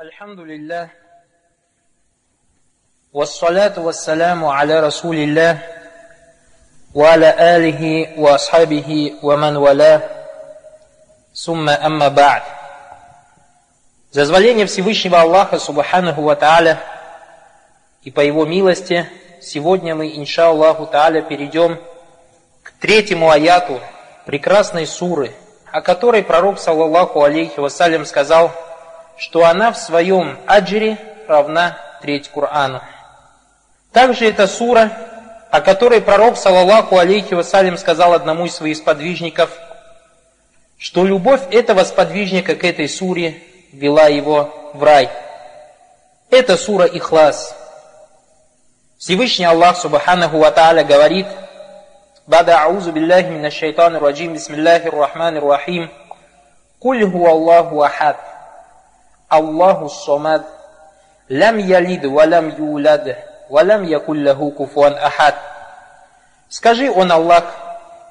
الحمد لله والصلاة والسلام على رسول الله وعلى آله وأصحابه ومن والاه ثم أما بعد За дозволение Всевышнего Аллаха, Субханаху Ва Тааля, и по Его милости, сегодня мы, инша Аллаху Тааля, перейдем к третьему аяту прекрасной суры, о которой пророк, саллаллаху алейхи вассалям, сказал, что она в своем аджире равна треть Корану. Также эта сура, о которой пророк, саллаллаху алейхи вассалям, сказал одному из своих сподвижников, что любовь этого сподвижника к этой суре вела его в рай. Это сура Ихлас. Всевышний Аллах Субханаху Ва Тааля говорит, «Бада аузу биллахи мина шайтану раджим, бисмиллахи рахмани рахим, куль хуа Аллаху ахад, Аллаху самад, лям ялид, валям юлад, валям якулляху куфуан ахад». Скажи, он Аллах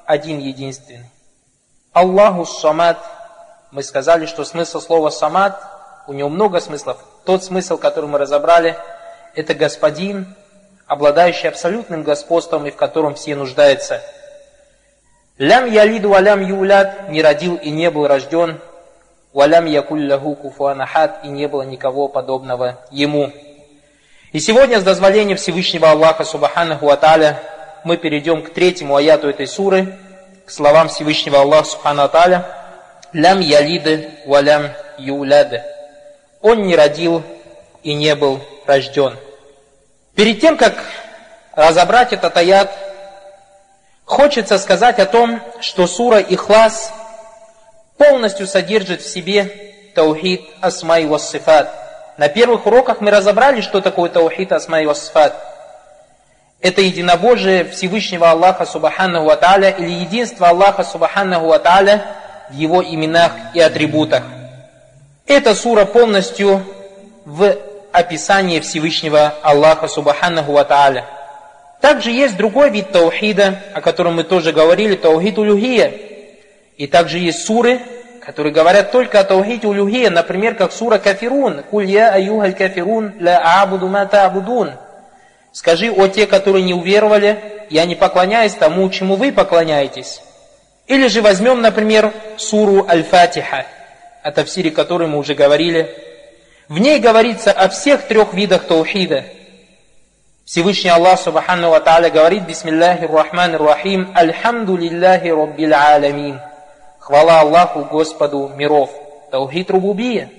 один единственный. Аллаху самад – мы сказали, что смысл слова «самад», у него много смыслов. Тот смысл, который мы разобрали, это господин, обладающий абсолютным господством и в котором все нуждаются. Лям ялиду валям юлят не родил и не был рожден, валям якулляху куфуанахат и не было никого подобного ему. И сегодня с дозволения Всевышнего Аллаха Субханаху Аталя мы перейдем к третьему аяту этой суры, к словам Всевышнего Аллаха Субхану Аталя, лям ялиды валям юляды. Он не родил и не был рожден. Перед тем, как разобрать этот аят, хочется сказать о том, что сура Ихлас полностью содержит в себе таухид асмай вассифат. На первых уроках мы разобрали, что такое таухид асмай вассифат. Это единобожие Всевышнего Аллаха Субханаху Ва или единство Аллаха Субханаху Ва в его именах и атрибутах. Эта сура полностью в описании Всевышнего Аллаха Субханаху Ва Тааля. Также есть другой вид таухида, о котором мы тоже говорили, таухид улюхия. И также есть суры, которые говорят только о таухиде улюхия, например, как сура Кафирун. «Куль я аюхаль кафирун ла аабуду ма та'будун». Скажи, о те, которые не уверовали, я не поклоняюсь тому, чему вы поклоняетесь. Или же возьмем, например, суру Аль-Фатиха, о тафсире которой мы уже говорили. В ней говорится о всех трех видах таухида. Всевышний Аллах Субхану Ва Тааля говорит, Бисмиллахи Рахман Рахим, Альхамду Лиллахи Раббил Аламин. Хвала Аллаху Господу миров. Таухид Рубубия.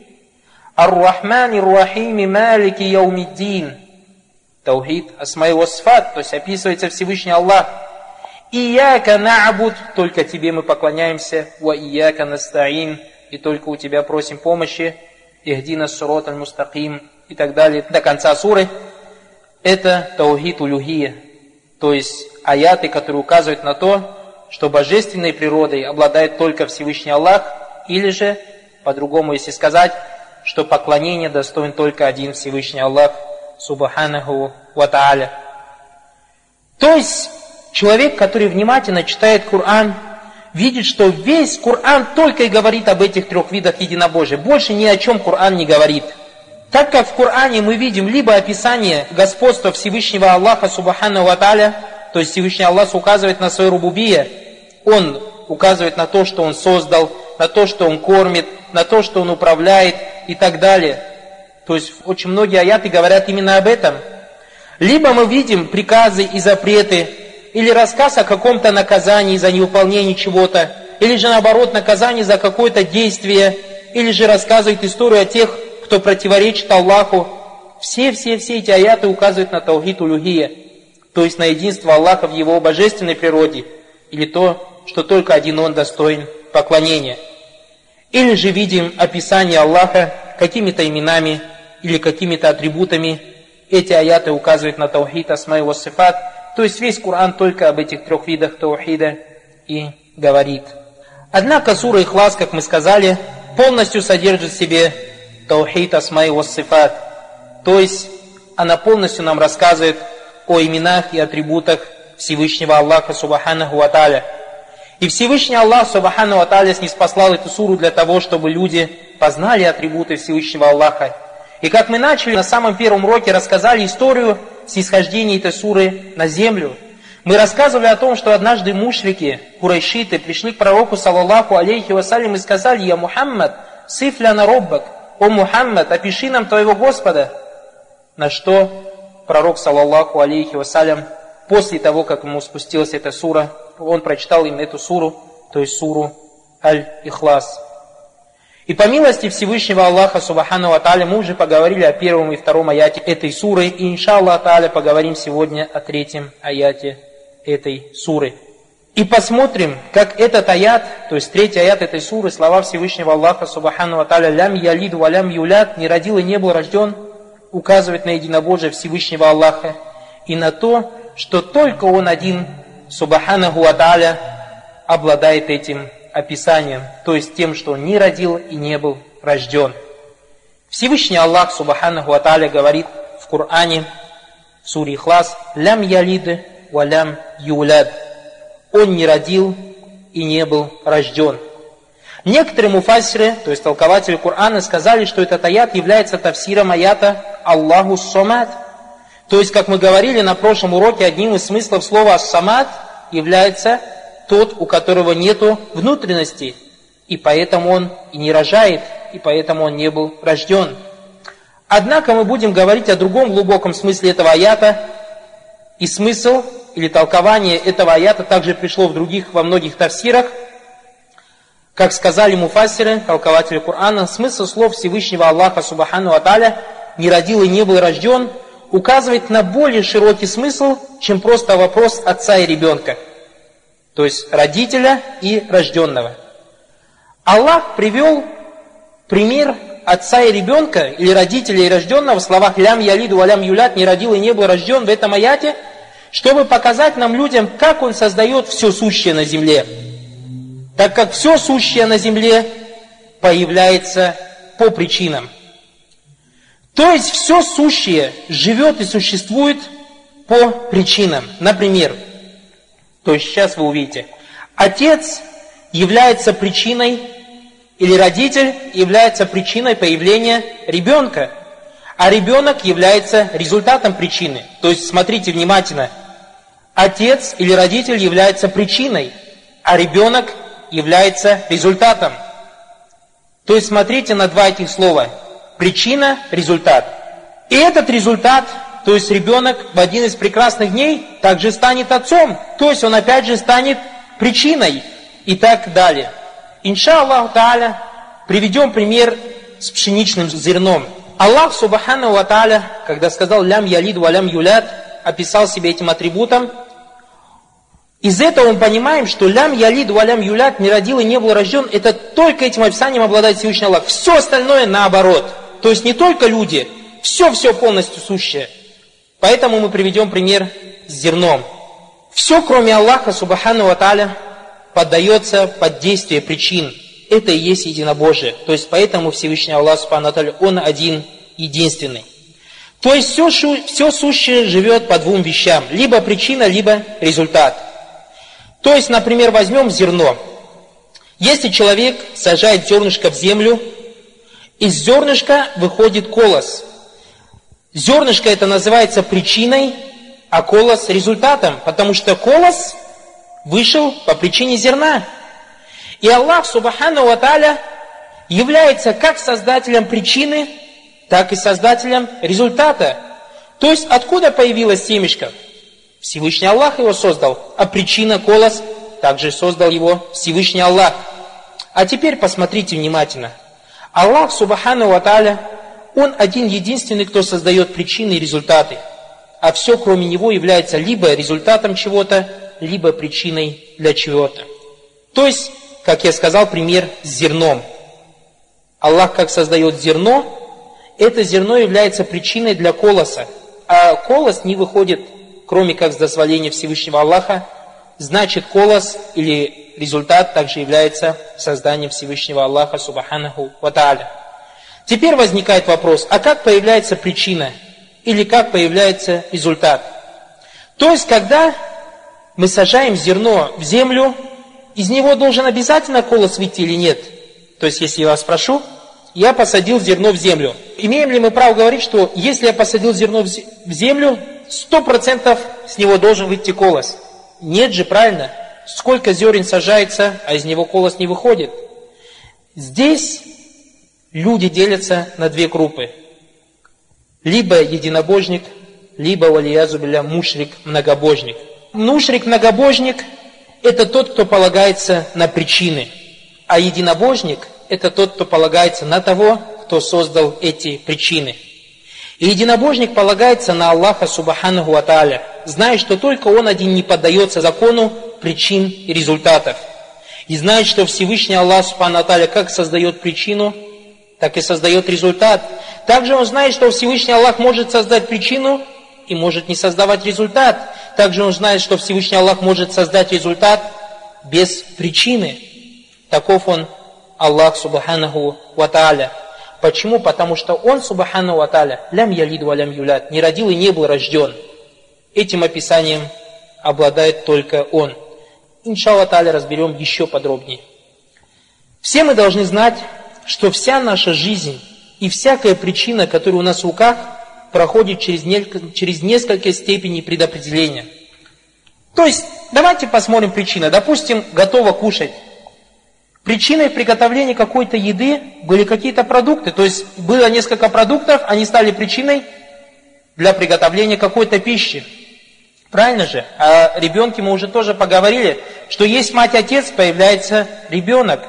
Ар-Рахман Рахим Малики Яумиддин. Таухид Асмай Васфат, то есть описывается Всевышний Аллах, Ияка на'буд, только тебе мы поклоняемся, ва ияка настаин, и только у тебя просим помощи, ихдина сурот аль-мустаким, и так далее, до конца суры. Это таухид улюхия, то есть аяты, которые указывают на то, что божественной природой обладает только Всевышний Аллах, или же, по-другому если сказать, что поклонение достоин только один Всевышний Аллах, Субханаху Ва Тааля. То есть, Человек, который внимательно читает Коран, видит, что весь Коран только и говорит об этих трех видах единобожия. Больше ни о чем Коран не говорит. Так как в Коране мы видим либо описание господства Всевышнего Аллаха Субхану Ваталя, то есть Всевышний Аллах указывает на свое рубубие, Он указывает на то, что Он создал, на то, что Он кормит, на то, что Он управляет и так далее. То есть очень многие аяты говорят именно об этом. Либо мы видим приказы и запреты, или рассказ о каком-то наказании за невыполнение чего-то, или же наоборот наказание за какое-то действие, или же рассказывает историю о тех, кто противоречит Аллаху. Все-все-все эти аяты указывают на Таухид Улюхия, то есть на единство Аллаха в Его божественной природе, или то, что только один Он достоин поклонения. Или же видим описание Аллаха какими-то именами или какими-то атрибутами. Эти аяты указывают на Таухид Асмай Васифат, то есть весь Коран только об этих трех видах таухида и говорит. Однако сура Ихлас, как мы сказали, полностью содержит в себе таухид асмай вассифат. То есть она полностью нам рассказывает о именах и атрибутах Всевышнего Аллаха Субханаху Аталя. И Всевышний Аллах Субхану Аталя снеспослал эту суру для того, чтобы люди познали атрибуты Всевышнего Аллаха И как мы начали, на самом первом уроке рассказали историю снисхождения этой суры на землю. Мы рассказывали о том, что однажды мушрики, курайшиты, пришли к пророку, саллаллаху алейхи вассалям, и сказали, «Я Мухаммад, сифля на роббак, о Мухаммад, опиши нам твоего Господа». На что пророк, саллаллаху алейхи вассалям, после того, как ему спустилась эта сура, он прочитал им эту суру, то есть суру Аль-Ихлас. И по милости Всевышнего Аллаха, Субхану Аталя, мы уже поговорили о первом и втором аяте этой суры, и иншаллах Аталя поговорим сегодня о третьем аяте этой суры. И посмотрим, как этот аят, то есть третий аят этой суры, слова Всевышнего Аллаха, Субхану Аталя, «Лям ялид ва лям юлят», «не родил и не был рожден», указывает на единобожие Всевышнего Аллаха и на то, что только Он один, Субханаху Аталя, обладает этим описанием, то есть тем, что он не родил и не был рожден. Всевышний Аллах, Субханаху Аталя, говорит в Коране, в суре Ихлас, «Лям ялид ва лям юляд». Он не родил и не был рожден. Некоторые муфасиры, то есть толкователи Корана, сказали, что этот аят является тавсиром аята Аллаху Самад. То есть, как мы говорили на прошлом уроке, одним из смыслов слова «самад» является тот, у которого нету внутренности, и поэтому он и не рожает, и поэтому он не был рожден. Однако мы будем говорить о другом глубоком смысле этого аята, и смысл или толкование этого аята также пришло в других, во многих тавсирах. Как сказали муфассиры, толкователи Корана, смысл слов Всевышнего Аллаха Субхану Аталя «не родил и не был рожден» указывает на более широкий смысл, чем просто вопрос отца и ребенка – то есть родителя и рожденного. Аллах привел пример отца и ребенка, или родителя и рожденного в словах «лям ялиду валям юлят» «не родил и не был рожден» в этом аяте, чтобы показать нам людям, как Он создает все сущее на земле. Так как все сущее на земле появляется по причинам. То есть все сущее живет и существует по причинам. Например, то есть сейчас вы увидите. Отец является причиной, или родитель является причиной появления ребенка, а ребенок является результатом причины. То есть смотрите внимательно. Отец или родитель является причиной, а ребенок является результатом. То есть смотрите на два этих слова. Причина, результат. И этот результат то есть ребенок в один из прекрасных дней также станет отцом. То есть он опять же станет причиной и так далее. Инша Аллаху Тааля, приведем пример с пшеничным зерном. Аллах Субхану Ва когда сказал «лям ялид ва лям юлят», описал себя этим атрибутом. Из этого мы понимаем, что лям ялид ва лям юлят не родил и не был рожден, это только этим описанием обладает Всевышний Аллах. Все остальное наоборот. То есть не только люди, все-все полностью сущее. Поэтому мы приведем пример с зерном. Все, кроме Аллаха, Субхану Аталя, поддается под действие причин. Это и есть единобожие. То есть поэтому Всевышний Аллах, Субхану Аталя, Он один, единственный. То есть все, все сущее живет по двум вещам. Либо причина, либо результат. То есть, например, возьмем зерно. Если человек сажает зернышко в землю, из зернышка выходит колос – Зернышко это называется причиной, а колос результатом, потому что колос вышел по причине зерна. И Аллах, Субхану Ва является как создателем причины, так и создателем результата. То есть, откуда появилось семечко? Всевышний Аллах его создал, а причина колос также создал его Всевышний Аллах. А теперь посмотрите внимательно. Аллах, Субхану Ва он один единственный, кто создает причины и результаты. А все, кроме него, является либо результатом чего-то, либо причиной для чего-то. То есть, как я сказал, пример с зерном. Аллах как создает зерно, это зерно является причиной для колоса. А колос не выходит, кроме как с дозволения Всевышнего Аллаха, значит колос или результат также является созданием Всевышнего Аллаха Субханаху Ва Теперь возникает вопрос, а как появляется причина или как появляется результат? То есть, когда мы сажаем зерно в землю, из него должен обязательно колос выйти или нет? То есть, если я вас спрошу, я посадил зерно в землю. имеем ли мы право говорить, что если я посадил зерно в землю, сто процентов с него должен выйти колос? Нет же, правильно? Сколько зерен сажается, а из него колос не выходит? Здесь люди делятся на две группы. Либо единобожник, либо валиязубиля мушрик, многобожник. Мушрик, многобожник – это тот, кто полагается на причины, а единобожник – это тот, кто полагается на того, кто создал эти причины. И единобожник полагается на Аллаха Субханаху Аталя, зная, что только Он один не поддается закону причин и результатов. И знает, что Всевышний Аллах Субхану Аталя как создает причину, так и создает результат. Также он знает, что Всевышний Аллах может создать причину и может не создавать результат. Также он знает, что Всевышний Аллах может создать результат без причины. Таков он Аллах Субханаху Ва Почему? Потому что он, Субхану Ва лям ялид ва лям юлят, не родил и не был рожден. Этим описанием обладает только он. Иншаллах Таля разберем еще подробнее. Все мы должны знать, что вся наша жизнь и всякая причина, которая у нас в руках, проходит через, несколько, через несколько степеней предопределения. То есть, давайте посмотрим причины. Допустим, готово кушать. Причиной приготовления какой-то еды были какие-то продукты. То есть, было несколько продуктов, они стали причиной для приготовления какой-то пищи. Правильно же? А ребенке мы уже тоже поговорили, что есть мать-отец, появляется ребенок.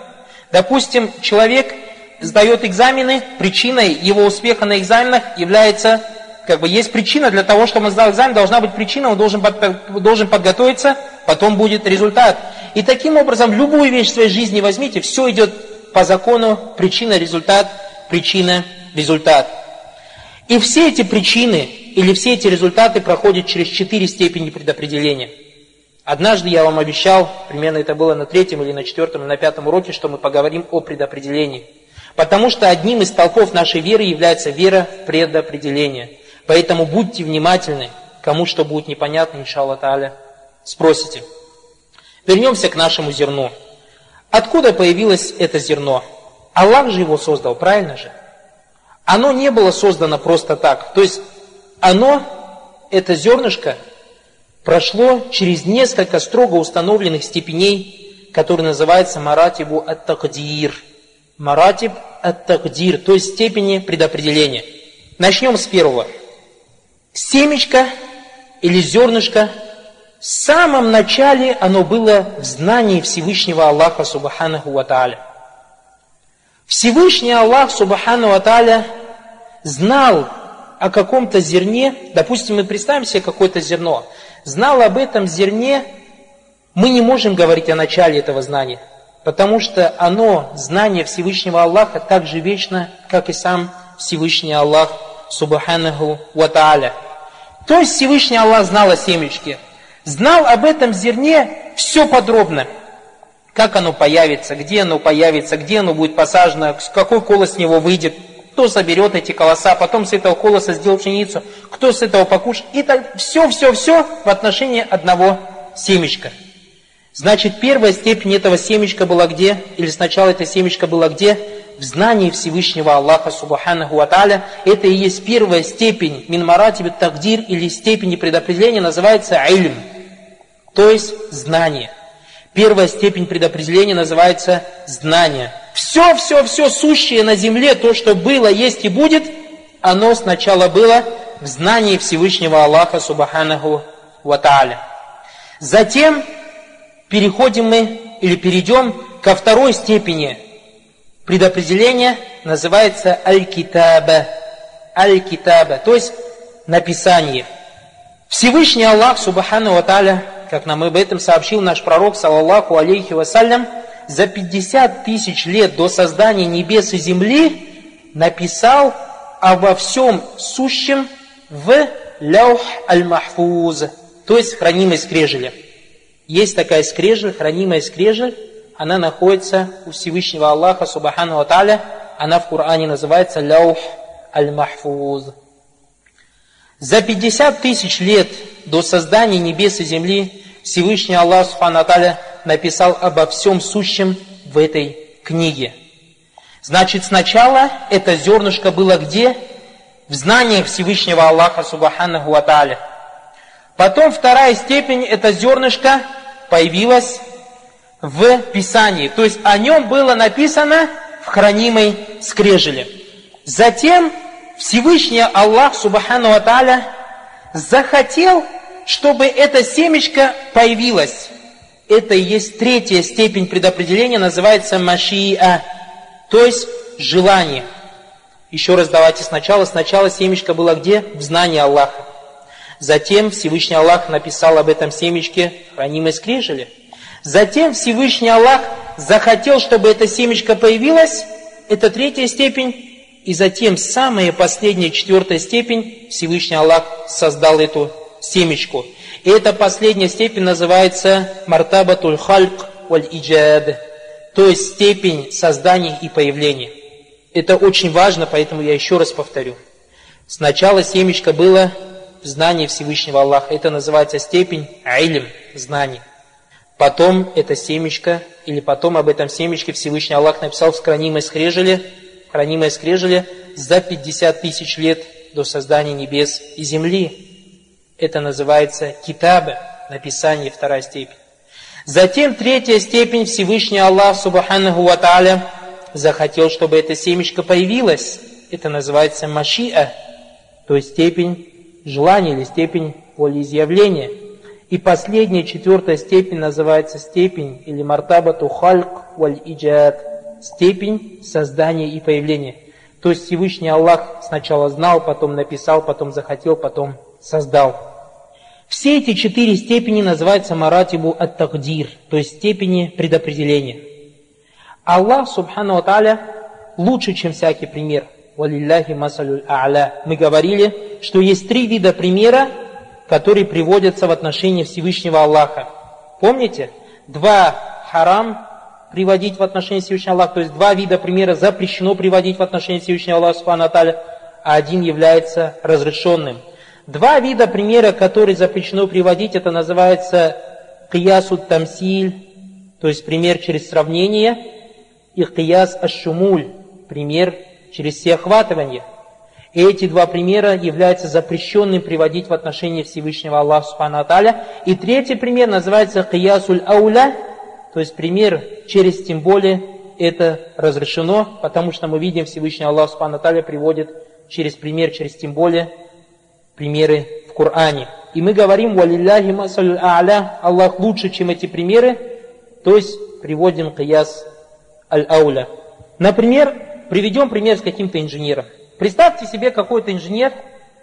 Допустим, человек сдает экзамены, причиной его успеха на экзаменах является, как бы есть причина для того, чтобы он сдал экзамен, должна быть причина, он должен, должен подготовиться, потом будет результат. И таким образом, любую вещь в своей жизни возьмите, все идет по закону, причина, результат, причина, результат. И все эти причины или все эти результаты проходят через четыре степени предопределения. Однажды я вам обещал, примерно это было на третьем или на четвертом или на пятом уроке, что мы поговорим о предопределении. Потому что одним из толков нашей веры является вера в предопределение. Поэтому будьте внимательны, кому что будет непонятно, иншаллах та'аля, спросите. Вернемся к нашему зерну. Откуда появилось это зерно? Аллах же его создал, правильно же? Оно не было создано просто так. То есть оно, это зернышко, прошло через несколько строго установленных степеней, которые называются маратибу ат-такдир – Маратиб ат-тагдир, то есть степени предопределения. Начнем с первого. Семечко или зернышко, в самом начале оно было в знании Всевышнего Аллаха Субханаху Ва Тааля. Всевышний Аллах Субхану Ва Тааля знал о каком-то зерне, допустим, мы представим себе какое-то зерно, знал об этом зерне, мы не можем говорить о начале этого знания – Потому что оно, знание Всевышнего Аллаха, так же вечно, как и сам Всевышний Аллах, Субханаху Ва Тааля. То есть Всевышний Аллах знал о семечке. Знал об этом зерне все подробно. Как оно появится, где оно появится, где оно будет посажено, какой колос с него выйдет, кто соберет эти колоса, потом с этого колоса сделал пшеницу, кто с этого покушает. И так все-все-все в отношении одного семечка. Значит, первая степень этого семечка была где? Или сначала это семечко было где? В знании Всевышнего Аллаха Субханаху Ва Это и есть первая степень минмаратиби тагдир или степени предопределения называется ильм. То есть знание. Первая степень предопределения называется знание. Все, все, все сущее на земле, то, что было, есть и будет, оно сначала было в знании Всевышнего Аллаха Субханаху Ва Затем переходим мы или перейдем ко второй степени предопределения, называется аль-китаба. Аль-китаба, то есть написание. Всевышний Аллах, Субхану Ва как нам об этом сообщил наш пророк, саллаллаху алейхи вассалям, за 50 тысяч лет до создания небес и земли написал обо всем сущем в ляух аль-махфуз, то есть хранимой скрежеле. Есть такая скрежель, хранимая скрежель, она находится у Всевышнего Аллаха, Субхану Аталя, она в Коране называется Ляух Аль-Махфуз. За 50 тысяч лет до создания небес и земли Всевышний Аллах Субхану Аталя написал обо всем сущем в этой книге. Значит, сначала это зернышко было где? В знаниях Всевышнего Аллаха Субханаху Ва Потом вторая степень, это зернышко появилось в Писании. То есть о нем было написано в хранимой скрежеле. Затем Всевышний Аллах Субхану Ва захотел, чтобы это семечко появилось. Это и есть третья степень предопределения, называется машиа, то есть желание. Еще раз давайте сначала. Сначала семечко было где? В знании Аллаха. Затем Всевышний Аллах написал об этом семечке хранимой скрижали. Затем Всевышний Аллах захотел, чтобы это семечко появилось. Это третья степень. И затем самая последняя, четвертая степень, Всевышний Аллах создал эту семечку. И эта последняя степень называется мартабатуль хальк валь иджад, то есть степень создания и появления. Это очень важно, поэтому я еще раз повторю. Сначала семечко было в знании Всевышнего Аллаха. Это называется степень айлим, знание. Потом это семечко, или потом об этом семечке Всевышний Аллах написал в хранимой скрежеле, хранимой скрежеле за 50 тысяч лет до создания небес и земли. Это называется китаба, написание, вторая степень. Затем третья степень Всевышний Аллах, Субханаху Ва захотел, чтобы это семечко появилось. Это называется машиа, то есть степень желания или степень волеизъявления. И последняя, четвертая степень называется степень или мартабату хальк валь иджад, степень создания и появления. То есть Всевышний Аллах сначала знал, потом написал, потом захотел, потом создал. Все эти четыре степени называются маратибу ат-тагдир, то есть степени предопределения. Аллах, субхану тааля, лучше, чем всякий пример. Валилляхи масалюль. Мы говорили, что есть три вида примера, которые приводятся в отношении Всевышнего Аллаха. Помните? Два харам, приводить в отношении Всевышнего Аллаха, то есть два вида примера запрещено приводить в отношении Всевышнего Аллаха, а один является разрешенным. Два вида примера, которые запрещено приводить, это называется киясу тамсиль, то есть пример через сравнение, и кияс ашумуль, пример через всеохватывание. Эти два примера являются запрещенным приводить в отношении Всевышнего Аллаха Субхану И третий пример называется киясуль ауля, то есть пример через тем более это разрешено, потому что мы видим Всевышний Аллах Субхану приводит через пример, через тем более примеры в Коране. И мы говорим, валилляхи масалю а'ля, Аллах лучше, чем эти примеры, то есть приводим кияс аль-ауля. Например, приведем пример с каким-то инженером. Представьте себе, какой-то инженер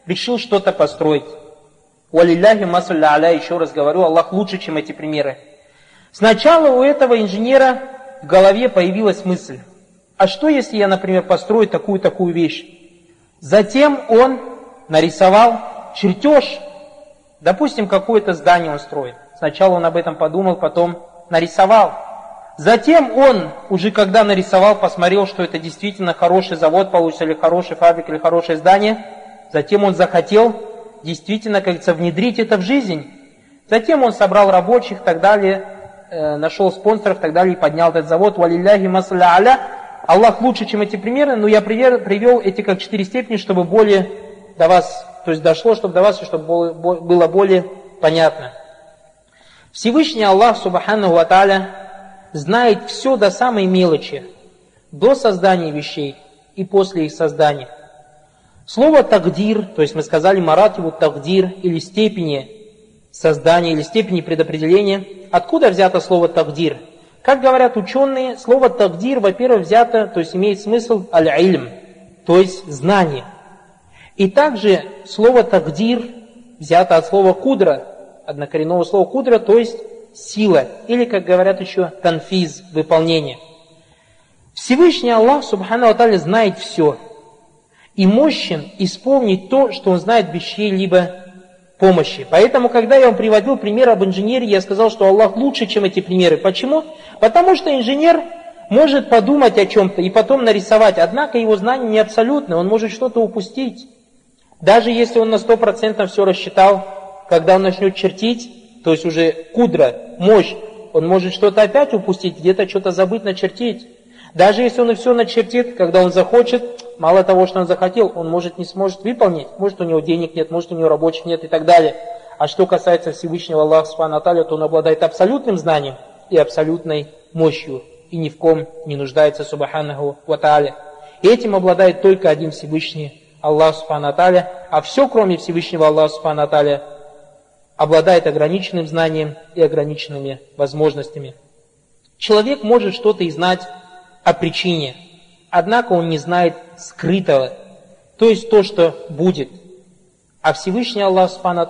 решил что-то построить. Валилляхи масалю а'ля, еще раз говорю, Аллах лучше, чем эти примеры. Сначала у этого инженера в голове появилась мысль, а что если я, например, построю такую-такую вещь? Затем он нарисовал чертеж, допустим, какое-то здание он строит. Сначала он об этом подумал, потом нарисовал. Затем он, уже когда нарисовал, посмотрел, что это действительно хороший завод получится, или хороший фабрик, или хорошее здание. Затем он захотел действительно, как говорится, внедрить это в жизнь. Затем он собрал рабочих и так далее, Э, нашел спонсоров и так далее, и поднял этот завод. Валилляхи масля аля. Аллах лучше, чем эти примеры, но я привел эти как четыре степени, чтобы более до вас, то есть дошло, чтобы до вас, и чтобы было более понятно. Всевышний Аллах, Субхану Ва знает все до самой мелочи, до создания вещей и после их создания. Слово тагдир, то есть мы сказали маративу тагдир или степени создания или степени предопределения. Откуда взято слово «тагдир»? Как говорят ученые, слово «тагдир», во-первых, взято, то есть имеет смысл «аль-ильм», то есть знание. И также слово «тагдир» взято от слова «кудра», однокоренного слова «кудра», то есть сила, или, как говорят еще, танфиз, выполнение. Всевышний Аллах, Субхану Аталя, знает все и мощен исполнить то, что Он знает без чьей-либо помощи. Поэтому, когда я вам приводил пример об инженере, я сказал, что Аллах лучше, чем эти примеры. Почему? Потому что инженер может подумать о чем-то и потом нарисовать, однако его знание не абсолютно, он может что-то упустить. Даже если он на сто процентов все рассчитал, когда он начнет чертить, то есть уже кудра, мощь, он может что-то опять упустить, где-то что-то забыть начертить. Даже если он и все начертит, когда он захочет, мало того, что он захотел, он может не сможет выполнить. Может у него денег нет, может у него рабочих нет и так далее. А что касается Всевышнего Аллаха Субхану то он обладает абсолютным знанием и абсолютной мощью. И ни в ком не нуждается Субханаху Ва И этим обладает только один Всевышний Аллах Субхану а все, кроме Всевышнего Аллаха Субхану обладает ограниченным знанием и ограниченными возможностями. Человек может что-то и знать о причине, однако он не знает скрытого, то есть то, что будет. А Всевышний Аллах Субхану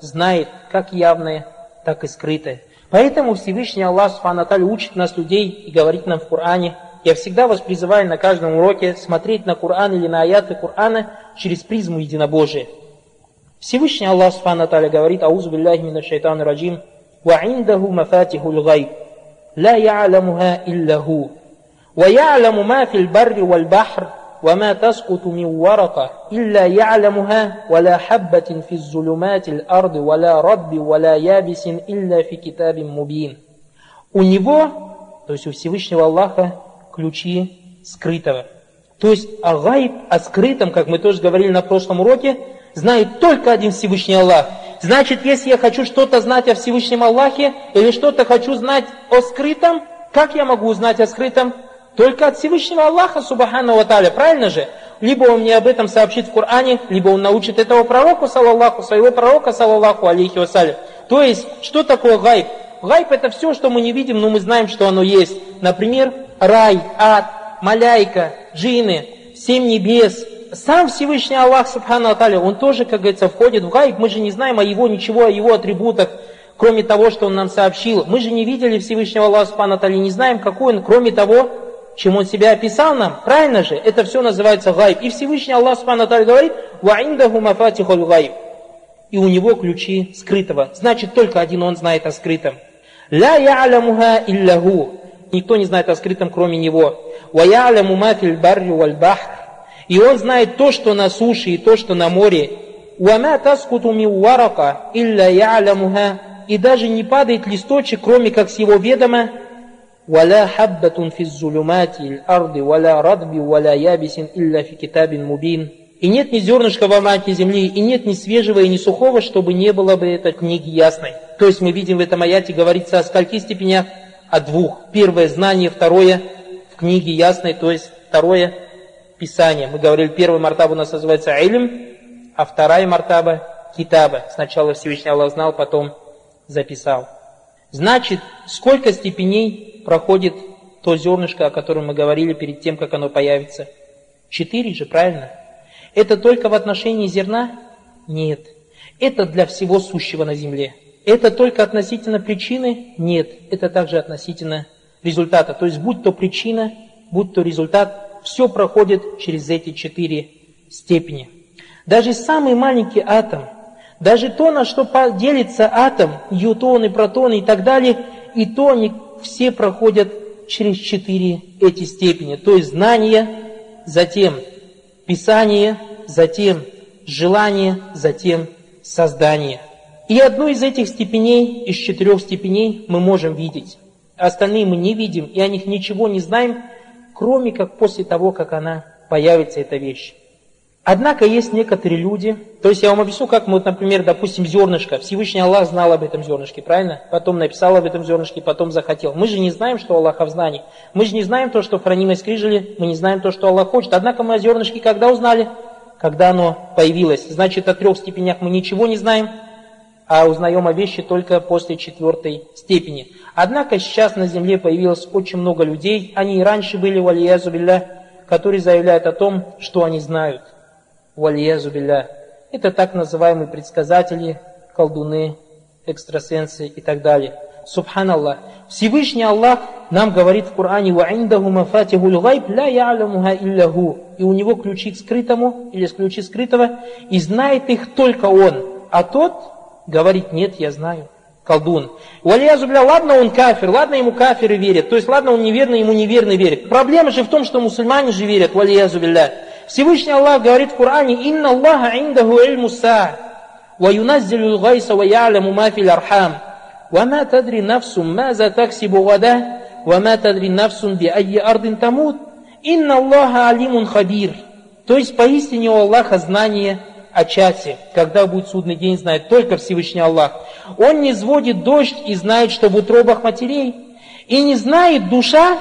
знает как явное, так и скрытое. Поэтому Всевышний Аллах Субхану учит нас людей и говорит нам в Коране, я всегда вас призываю на каждом уроке смотреть на Коран или на аяты Корана через призму единобожия. Всевышний Аллах Субхану говорит, Аузу билляхи мина шайтану раджим, «Ва индаху мафатиху лгайб, لا يعلمها إلا هو ويعلم ما في البر والبحر وما تسقط من ورقة إلا يعلمها ولا حبة في الظلمات الأرض ولا رب ولا يابس إلا في كتاب مبين У него, то есть у Всевышнего Аллаха, ключи скрытого. То есть о гайб, о скрытом, как мы тоже говорили на прошлом уроке, знает только один Всевышний Аллах. Значит, если я хочу что-то знать о Всевышнем Аллахе, или что-то хочу знать о скрытом, как я могу узнать о скрытом? Только от Всевышнего Аллаха, Субхану Ва правильно же? Либо он мне об этом сообщит в Коране, либо он научит этого пророка, саллаллаху, своего пророка, саллаллаху, алейхи вассалям. То есть, что такое гайб? Гайб это все, что мы не видим, но мы знаем, что оно есть. Например, рай, ад, маляйка, джины, семь небес, сам Всевышний Аллах, Субхану Аталя, он тоже, как говорится, входит в гайб. Мы же не знаем о его ничего, о его атрибутах, кроме того, что он нам сообщил. Мы же не видели Всевышнего Аллаха, Субхану Аталя, не знаем, какой он, кроме того, чем он себя описал нам. Правильно же? Это все называется гайб. И Всевышний Аллах, Субхану Аталя, говорит, «Ва индаху мафатихул гайб». И у него ключи скрытого. Значит, только один он знает о скрытом. «Ля я'лямуха илляху». Никто не знает о скрытом, кроме него. «Ва я'ляму ма фил барри валь бахр». И он знает то, что на суше, и то, что на море. «Уама таскуту миуарака, илля я'ламуха» И даже не падает листочек, кроме как с его ведома. «Валя хаббатун физзулюмати арды, валя радби, валя ябисин, илля фикитабин мубин». И нет ни зернышка в амаке земли, и нет ни свежего и ни сухого, чтобы не было бы этой книги ясной. То есть мы видим в этом аяте говорится о скольких степенях? О двух. Первое – знание, второе – в книге ясной, то есть второе – Писание. Мы говорили, первая мартаба у нас называется илм, а вторая мартаба китаба. Сначала Всевышний Аллах знал, потом записал. Значит, сколько степеней проходит то зернышко, о котором мы говорили перед тем, как оно появится? Четыре же, правильно? Это только в отношении зерна? Нет. Это для всего сущего на земле. Это только относительно причины? Нет. Это также относительно результата. То есть, будь то причина, будь то результат, все проходит через эти четыре степени. Даже самый маленький атом, даже то, на что делится атом, ньютоны, протоны и так далее, и то они все проходят через четыре эти степени. То есть знание, затем писание, затем желание, затем создание. И одну из этих степеней, из четырех степеней мы можем видеть. Остальные мы не видим и о них ничего не знаем, кроме как после того, как она появится, эта вещь. Однако есть некоторые люди, то есть я вам объясню, как мы, вот, например, допустим, зернышко, Всевышний Аллах знал об этом зернышке, правильно? Потом написал об этом зернышке, потом захотел. Мы же не знаем, что Аллаха в знании. Мы же не знаем то, что в хранимой скрижили, мы не знаем то, что Аллах хочет. Однако мы о зернышке когда узнали? Когда оно появилось. Значит, о трех степенях мы ничего не знаем, а узнаем о вещи только после четвертой степени. Однако сейчас на земле появилось очень много людей, они и раньше были, валиязу билля, которые заявляют о том, что они знают. Валиязу. Это так называемые предсказатели, колдуны, экстрасенсы и так далее. Субханаллах. Всевышний Аллах нам говорит в Коране «Ваиндаху мафатихуль гайб ля я'ламуха илляху» и у него ключи к скрытому или с ключи скрытого, и знает их только он, а тот, Говорит, нет, я знаю, колдун. Валиязубля, ладно, он кафир, ладно, ему кафиры верят. То есть, ладно, он неверный, ему неверный верит. Проблема же в том, что мусульмане же верят, валиязубля. Всевышний Аллах говорит в Коране, «Инна Аллаха индаху ильму са, ва юназзилю гайса ва я'ляму мафил архам, ва ма тадри нафсум маза таксибу гада, ва ма тадри нафсум би айи ардин тамут, инна Аллаха алимун хабир». То есть, поистине у Аллаха знание о часе, когда будет судный день, знает только Всевышний Аллах. Он не сводит дождь и знает, что в утробах матерей. И не знает душа,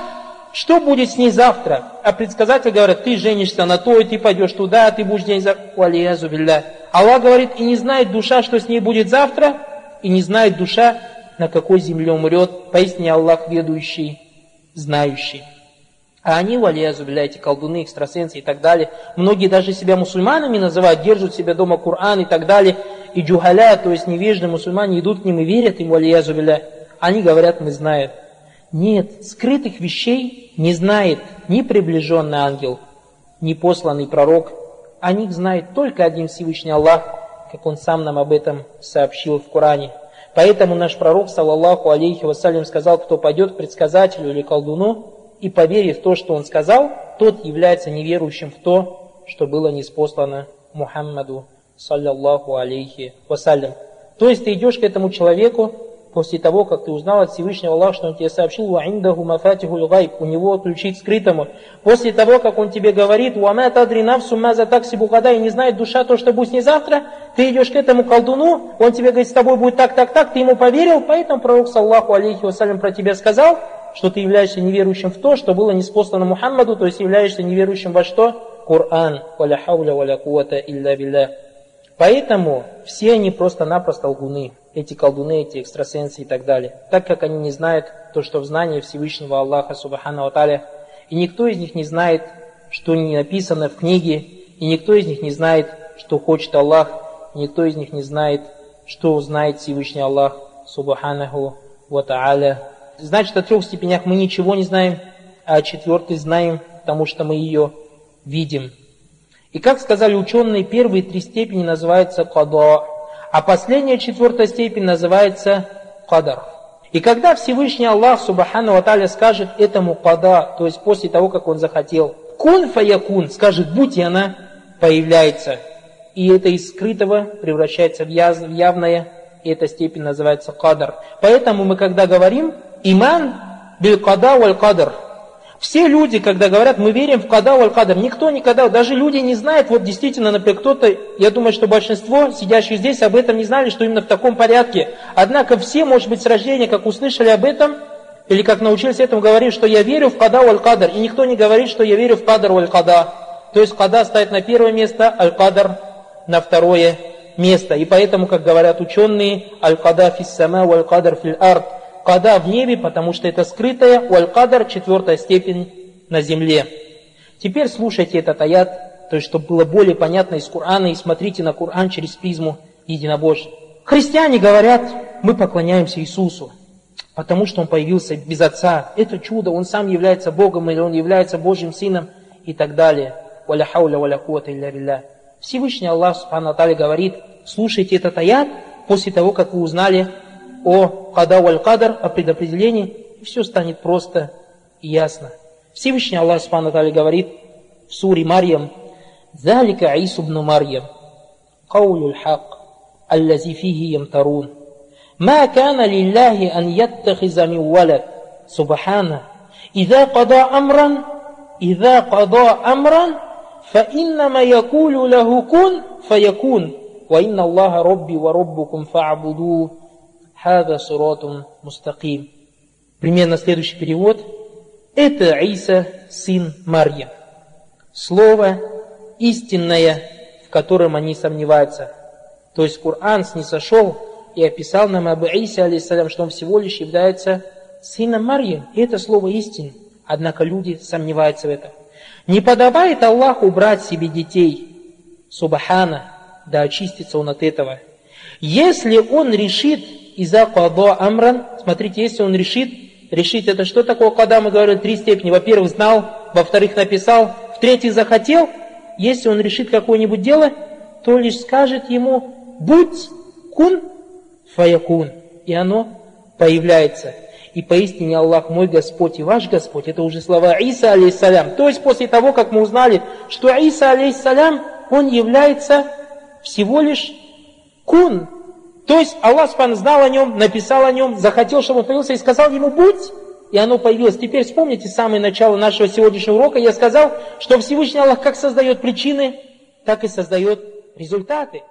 что будет с ней завтра. А предсказатели говорят, ты женишься на то, и ты пойдешь туда, ты будешь день завтра. Аллах говорит, и не знает душа, что с ней будет завтра, и не знает душа, на какой земле умрет. Поистине Аллах ведущий, знающий. А они, валиязу эти колдуны, экстрасенсы и так далее, многие даже себя мусульманами называют, держат себя дома Коран и так далее, и джухаля, то есть невежные мусульмане, идут к ним и верят им, валиязу Они говорят, мы знаем. Нет, скрытых вещей не знает ни приближенный ангел, ни посланный пророк. О них знает только один Всевышний Аллах, как он сам нам об этом сообщил в Коране. Поэтому наш пророк, саллаллаху алейхи вассалям, сказал, кто пойдет к предсказателю или колдуну и поверит в то, что он сказал, тот является неверующим в то, что было неспослано Мухаммаду, саллаллаху алейхи вассалям. То есть ты идешь к этому человеку, после того, как ты узнал от Всевышнего Аллаха, что Он тебе сообщил, «Ваиндаху мафатиху гайб», у него ключи к скрытому. После того, как Он тебе говорит, «Уама тадри навсу маза такси бухада», и не знает душа то, что будет не завтра, ты идешь к этому колдуну, он тебе говорит, с тобой будет так, так, так, ты ему поверил, поэтому пророк, саллаху алейхи вассалям, про тебя сказал, что ты являешься неверующим в то, что было неспослано Мухаммаду, то есть являешься неверующим во что? Коран. Валя хауля валя куата. Поэтому все они просто-напросто лгуны эти колдуны, эти экстрасенсы и так далее, так как они не знают то, что в знании Всевышнего Аллаха Субхану Аталя, и никто из них не знает, что не написано в книге, и никто из них не знает, что хочет Аллах, и никто из них не знает, что знает Всевышний Аллах Субханаху Ва Тааля. Значит, о трех степенях мы ничего не знаем, а о четвертой знаем, потому что мы ее видим. И как сказали ученые, первые три степени называются кадо, а последняя четвертая степень называется кадар. И когда Всевышний Аллах, Субхану Аталя, скажет этому када, то есть после того, как он захотел, кун фаякун, скажет, будь и она появляется. И это из скрытого превращается в явное, и эта степень называется кадар. Поэтому мы, когда говорим, иман бил када валь кадар, все люди, когда говорят, мы верим в када аль кадр, никто никогда, даже люди не знают, вот действительно, например, кто-то, я думаю, что большинство сидящих здесь об этом не знали, что именно в таком порядке. Однако все, может быть, с рождения, как услышали об этом, или как научились этому, говорить, что я верю в када аль кадр, и никто не говорит, что я верю в кадр аль када. То есть када ставит на первое место, аль кадр на второе место. И поэтому, как говорят ученые, аль када фис сама, аль кадр фил ард, Када в небе, потому что это скрытая, уаль-кадар, четвертая степень на земле. Теперь слушайте этот аят, то есть, чтобы было более понятно из Корана, и смотрите на Коран через призму единобожия. Христиане говорят, мы поклоняемся Иисусу, потому что Он появился без Отца. Это чудо, Он сам является Богом, или Он является Божьим Сыном, и так далее. Валя хауля валя илля. Всевышний Аллах Субхану говорит, слушайте этот аят после того, как вы узнали о када валь кадр, о предопределении, и все станет просто и ясно. Всевышний Аллах Субхану говорит в суре Марьям, ذلك عيسى بن مريم قول الحق الذي فيه يمترون ما كان لله أن يتخذ من ولد سبحانه إذا قضى أمرا إذا قضى أمرا فإنما يقول له كن فيكون وإن الله ربي وربكم فاعبدوه Хада суратун мустаким. Примерно следующий перевод. Это Иса, сын Марья. Слово истинное, в котором они сомневаются. То есть Коран снисошел и описал нам об Исе, алейсалям, что он всего лишь является сыном Марьи. Это слово истин. Однако люди сомневаются в этом. Не подобает Аллаху брать себе детей, субхана, да очистится он от этого. Если он решит иза кадо амран, смотрите, если он решит, решить это что такое када, мы говорим три степени. Во-первых, знал, во-вторых, написал, в-третьих, захотел. Если он решит какое-нибудь дело, то лишь скажет ему, будь кун фаякун. И оно появляется. И поистине Аллах мой Господь и ваш Господь, это уже слова Иса алейхиссалям. То есть после того, как мы узнали, что Иса алейхиссалям, он является всего лишь кун, то есть Аллах Субхану знал о нем, написал о нем, захотел, чтобы он появился и сказал ему, будь, и оно появилось. Теперь вспомните самое начало нашего сегодняшнего урока. Я сказал, что Всевышний Аллах как создает причины, так и создает результаты.